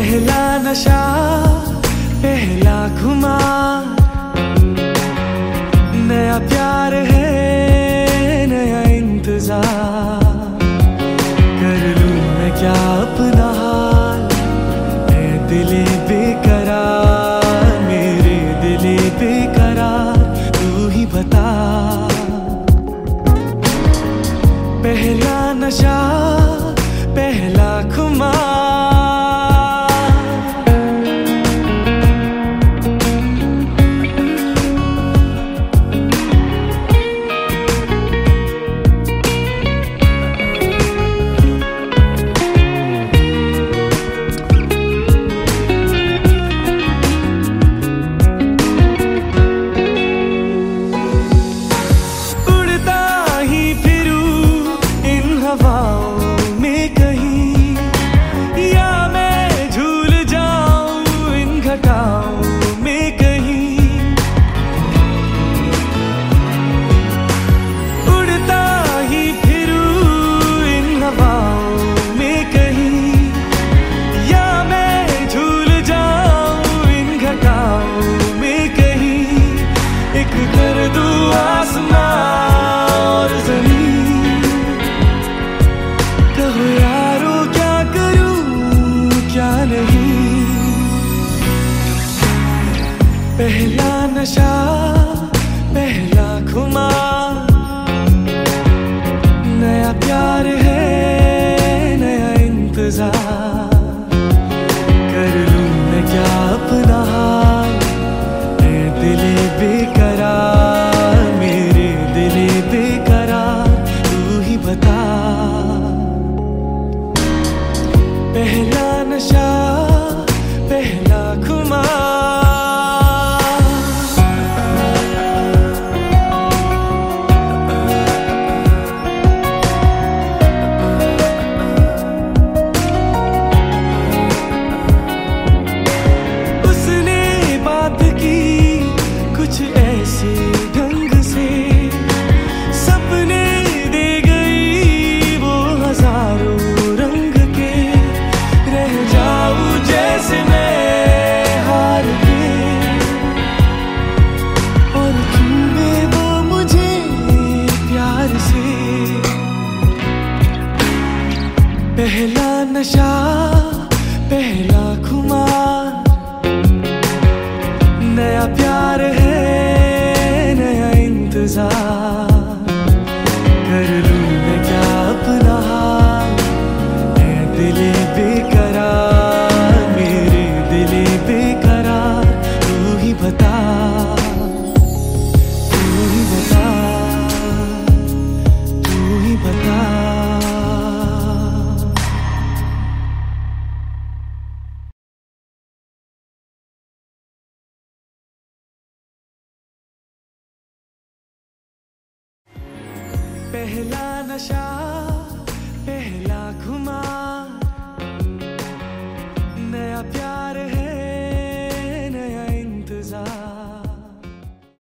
पहला नशा पहला घुमा नया प्यार है नया इंतज़ार। कर लू मैं क्या अपना पहला नशा, पहला खुमार नया प्यार है, नया इंतज़ार। कर मैं क्या अपना हाल? है दिले बेकरार, मेरे दिले बेकरार, तू ही बता। पहला ढंग से सपने दे गई वो हज़ारों रंग के। रह जाऊँ जैसे वो मुझे प्यार से? पहला नशा, पहला खुमार। नया प्यार है इंतज़ार कर लू मैं क्या अपना? हाल दिले बेकरार पहला नशा